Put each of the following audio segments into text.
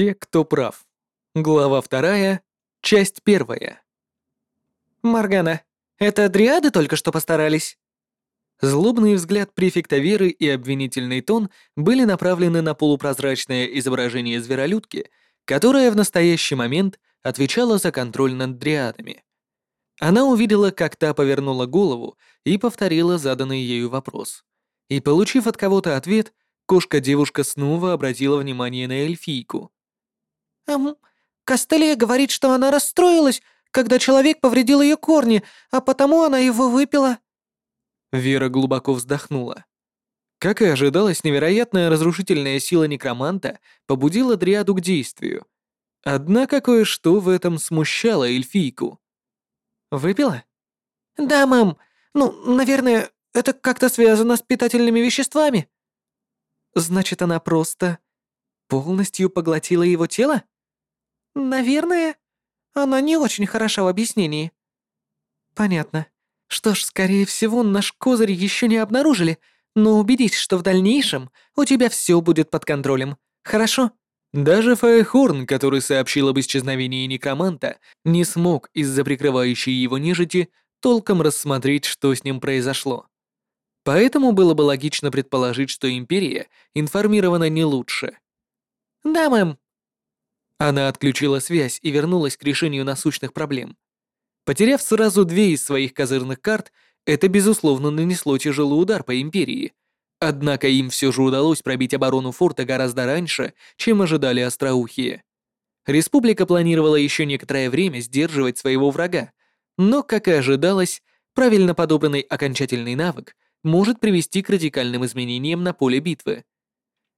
Все, кто прав. Глава вторая, часть первая. «Моргана, это дриады только что постарались?» Злобный взгляд префекта Веры и обвинительный тон были направлены на полупрозрачное изображение зверолюдки, которая в настоящий момент отвечала за контроль над дриадами. Она увидела, как та повернула голову и повторила заданный ею вопрос. И, получив от кого-то ответ, кошка-девушка снова обратила внимание на эльфийку. «Эм, Костелия говорит, что она расстроилась, когда человек повредил ее корни, а потому она его выпила». Вера глубоко вздохнула. Как и ожидалось, невероятная разрушительная сила некроманта побудила Дриаду к действию. Однако кое-что в этом смущало эльфийку. «Выпила?» «Да, мам. Ну, наверное, это как-то связано с питательными веществами». «Значит, она просто полностью поглотила его тело?» «Наверное. Она не очень хороша в объяснении». «Понятно. Что ж, скорее всего, наш козырь еще не обнаружили, но убедись, что в дальнейшем у тебя все будет под контролем. Хорошо?» Даже Фаехорн, который сообщил об исчезновении некроманта, не смог из-за прикрывающей его нежити толком рассмотреть, что с ним произошло. Поэтому было бы логично предположить, что Империя информирована не лучше. «Да, мэм». Она отключила связь и вернулась к решению насущных проблем. Потеряв сразу две из своих козырных карт, это, безусловно, нанесло тяжелый удар по Империи. Однако им все же удалось пробить оборону форта гораздо раньше, чем ожидали остроухие. Республика планировала еще некоторое время сдерживать своего врага, но, как и ожидалось, правильно подобранный окончательный навык может привести к радикальным изменениям на поле битвы.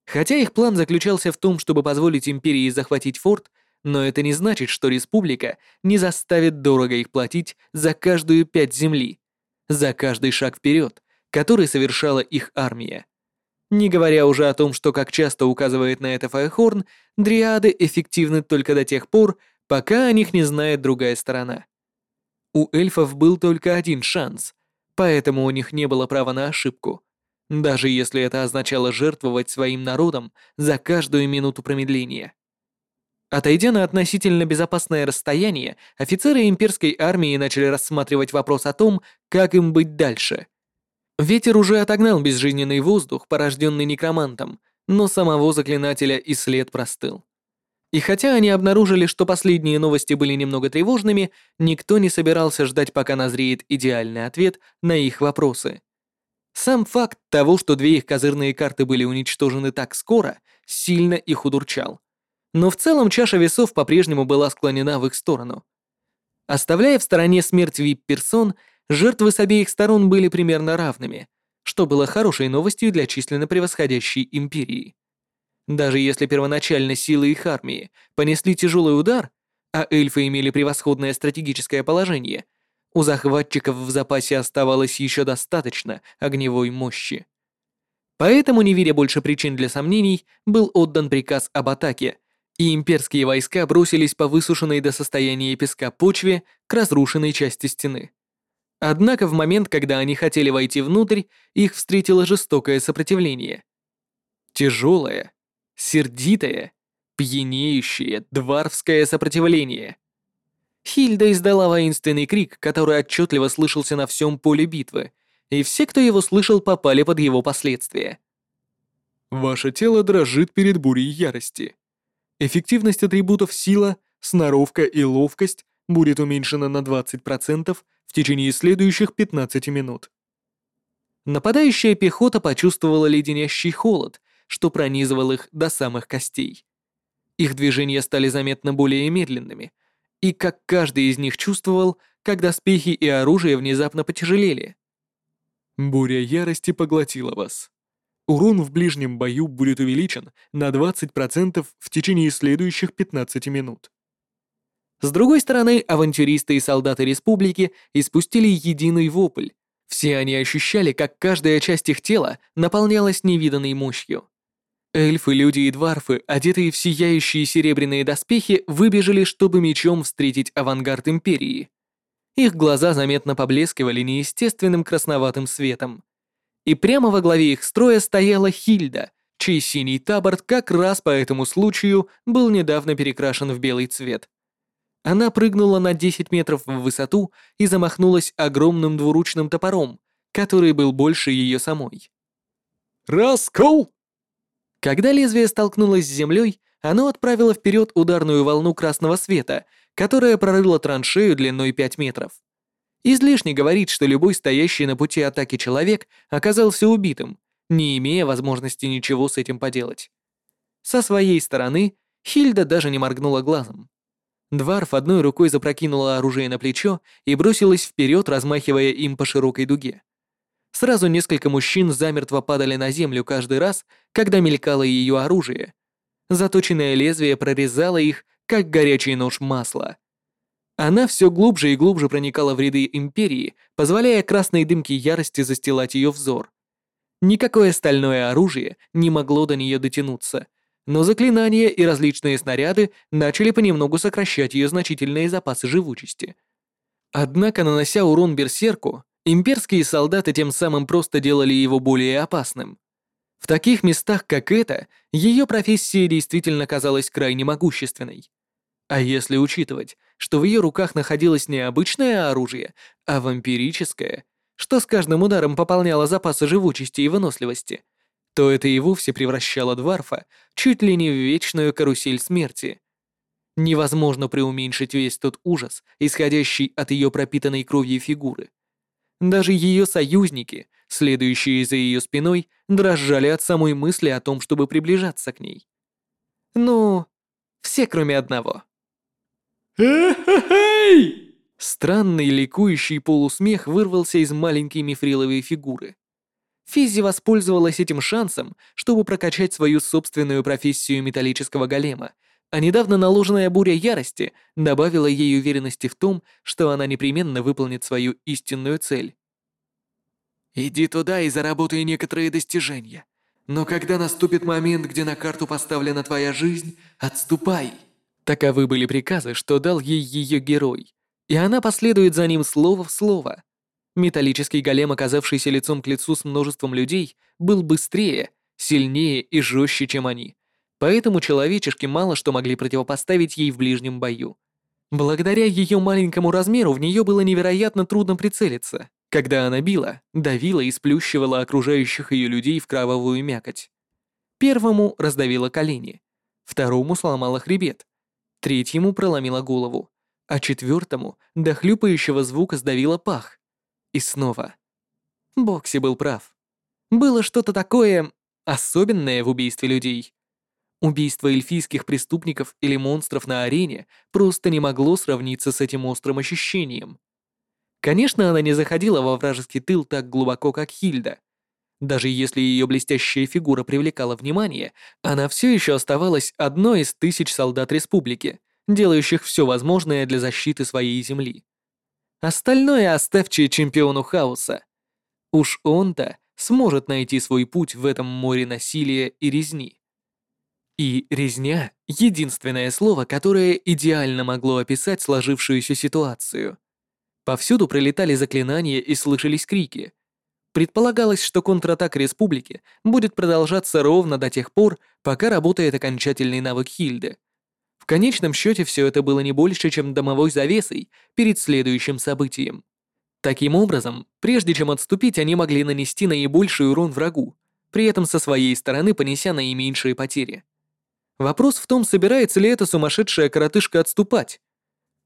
Хотя их план заключался в том, чтобы позволить Империи захватить форт, но это не значит, что Республика не заставит дорого их платить за каждую пять земли, за каждый шаг вперед, который совершала их армия. Не говоря уже о том, что, как часто указывает на это Файхорн, дриады эффективны только до тех пор, пока о них не знает другая сторона. У эльфов был только один шанс, поэтому у них не было права на ошибку, даже если это означало жертвовать своим народом за каждую минуту промедления. Отойдя на относительно безопасное расстояние, офицеры имперской армии начали рассматривать вопрос о том, как им быть дальше. Ветер уже отогнал безжизненный воздух, порожденный некромантом, но самого заклинателя и след простыл. И хотя они обнаружили, что последние новости были немного тревожными, никто не собирался ждать, пока назреет идеальный ответ на их вопросы. Сам факт того, что две их козырные карты были уничтожены так скоро, сильно их удурчал. Но в целом чаша весов по-прежнему была склонена в их сторону. Оставляя в стороне смерть вип-персон, Жертвы с обеих сторон были примерно равными, что было хорошей новостью для численно превосходящей империи. Даже если первоначально силы их армии понесли тяжелый удар, а эльфы имели превосходное стратегическое положение, у захватчиков в запасе оставалось еще достаточно огневой мощи. Поэтому, не видя больше причин для сомнений, был отдан приказ об атаке, и имперские войска бросились по высушенной до состояния песка почве к разрушенной части стены. Однако в момент, когда они хотели войти внутрь, их встретило жестокое сопротивление. Тяжелое, сердитое, пьянеющее, дварвское сопротивление. Хильда издала воинственный крик, который отчетливо слышался на всем поле битвы, и все, кто его слышал, попали под его последствия. Ваше тело дрожит перед бурей ярости. Эффективность атрибутов сила, сноровка и ловкость будет уменьшена на 20% в течение следующих 15 минут. Нападающая пехота почувствовала леденящий холод, что пронизывал их до самых костей. Их движения стали заметно более медленными, и как каждый из них чувствовал, когда доспехи и оружие внезапно потяжелели. Буря ярости поглотила вас. Урон в ближнем бою будет увеличен на 20% в течение следующих 15 минут. С другой стороны, авантюристы и солдаты республики испустили единый вопль. Все они ощущали, как каждая часть их тела наполнялась невиданной мощью. Эльфы, люди и дварфы, одетые в сияющие серебряные доспехи, выбежали, чтобы мечом встретить авангард Империи. Их глаза заметно поблескивали неестественным красноватым светом. И прямо во главе их строя стояла Хильда, чей синий таборд как раз по этому случаю был недавно перекрашен в белый цвет. Она прыгнула на 10 метров в высоту и замахнулась огромным двуручным топором, который был больше ее самой. «Раскол!» Когда лезвие столкнулось с землей, оно отправило вперед ударную волну красного света, которая прорыла траншею длиной 5 метров. Излишне говорить, что любой стоящий на пути атаки человек оказался убитым, не имея возможности ничего с этим поделать. Со своей стороны Хильда даже не моргнула глазом. Дварф одной рукой запрокинула оружие на плечо и бросилась вперед, размахивая им по широкой дуге. Сразу несколько мужчин замертво падали на землю каждый раз, когда мелькало ее оружие. Заточенное лезвие прорезало их, как горячий нож масла. Она все глубже и глубже проникала в ряды Империи, позволяя красной дымке ярости застилать ее взор. Никакое стальное оружие не могло до нее дотянуться — но заклинания и различные снаряды начали понемногу сокращать ее значительные запасы живучести. Однако, нанося урон берсерку, имперские солдаты тем самым просто делали его более опасным. В таких местах, как это, ее профессия действительно казалась крайне могущественной. А если учитывать, что в ее руках находилось не обычное оружие, а вампирическое, что с каждым ударом пополняло запасы живучести и выносливости, то это и вовсе превращало Дварфа чуть ли не в вечную карусель смерти. Невозможно преуменьшить весь тот ужас, исходящий от ее пропитанной кровью фигуры. Даже ее союзники, следующие за ее спиной, дрожали от самой мысли о том, чтобы приближаться к ней. Ну, все кроме одного. «Эй-хе-хей!» Странный ликующий полусмех вырвался из маленькой мифриловой фигуры. Физзи воспользовалась этим шансом, чтобы прокачать свою собственную профессию металлического голема, а недавно наложенная буря ярости добавила ей уверенности в том, что она непременно выполнит свою истинную цель. «Иди туда и заработай некоторые достижения. Но когда наступит момент, где на карту поставлена твоя жизнь, отступай». Таковы были приказы, что дал ей ее герой, и она последует за ним слово в слово. Металлический голем, оказавшийся лицом к лицу с множеством людей, был быстрее, сильнее и жестче, чем они. Поэтому человечешки мало что могли противопоставить ей в ближнем бою. Благодаря ее маленькому размеру в нее было невероятно трудно прицелиться. Когда она била, давила и сплющивала окружающих ее людей в кровавую мякоть. Первому раздавила колени, второму сломала хребет, третьему проломила голову, а четвертому до хлюпающего звука сдавила пах. И снова. Бокси был прав. Было что-то такое особенное в убийстве людей. Убийство эльфийских преступников или монстров на арене просто не могло сравниться с этим острым ощущением. Конечно, она не заходила во вражеский тыл так глубоко, как Хильда. Даже если ее блестящая фигура привлекала внимание, она все еще оставалась одной из тысяч солдат республики, делающих все возможное для защиты своей земли. Остальное оставьте чемпиону хаоса. Уж он-то сможет найти свой путь в этом море насилия и резни. И резня — единственное слово, которое идеально могло описать сложившуюся ситуацию. Повсюду пролетали заклинания и слышались крики. Предполагалось, что контратака Республики будет продолжаться ровно до тех пор, пока работает окончательный навык Хильды — в конечном счете все это было не больше, чем домовой завесой перед следующим событием. Таким образом, прежде чем отступить, они могли нанести наибольший урон врагу, при этом со своей стороны понеся наименьшие потери. Вопрос в том, собирается ли эта сумасшедшая коротышка отступать.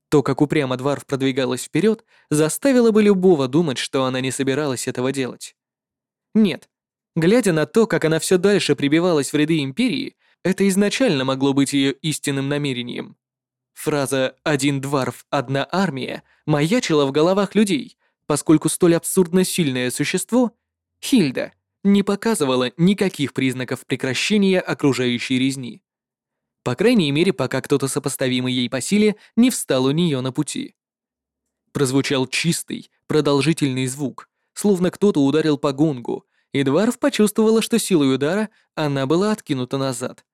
То, как упрямо Дварф продвигалась вперед, заставило бы любого думать, что она не собиралась этого делать. Нет, глядя на то, как она все дальше прибивалась в ряды Империи, это изначально могло быть ее истинным намерением. Фраза «один дварф, одна армия» маячила в головах людей, поскольку столь абсурдно сильное существо, Хильда, не показывала никаких признаков прекращения окружающей резни. По крайней мере, пока кто-то сопоставимый ей по силе не встал у нее на пути. Прозвучал чистый, продолжительный звук, словно кто-то ударил по гонгу, и Дварф почувствовала, что силой удара она была откинута назад.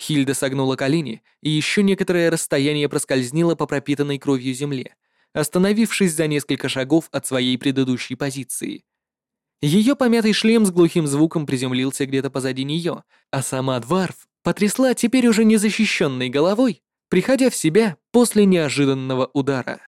Хильда согнула колени и еще некоторое расстояние проскользнила по пропитанной кровью земле, остановившись за несколько шагов от своей предыдущей позиции. Ее помятый шлем с глухим звуком приземлился где-то позади нее, а сама Дварф потрясла теперь уже незащищенной головой, приходя в себя после неожиданного удара.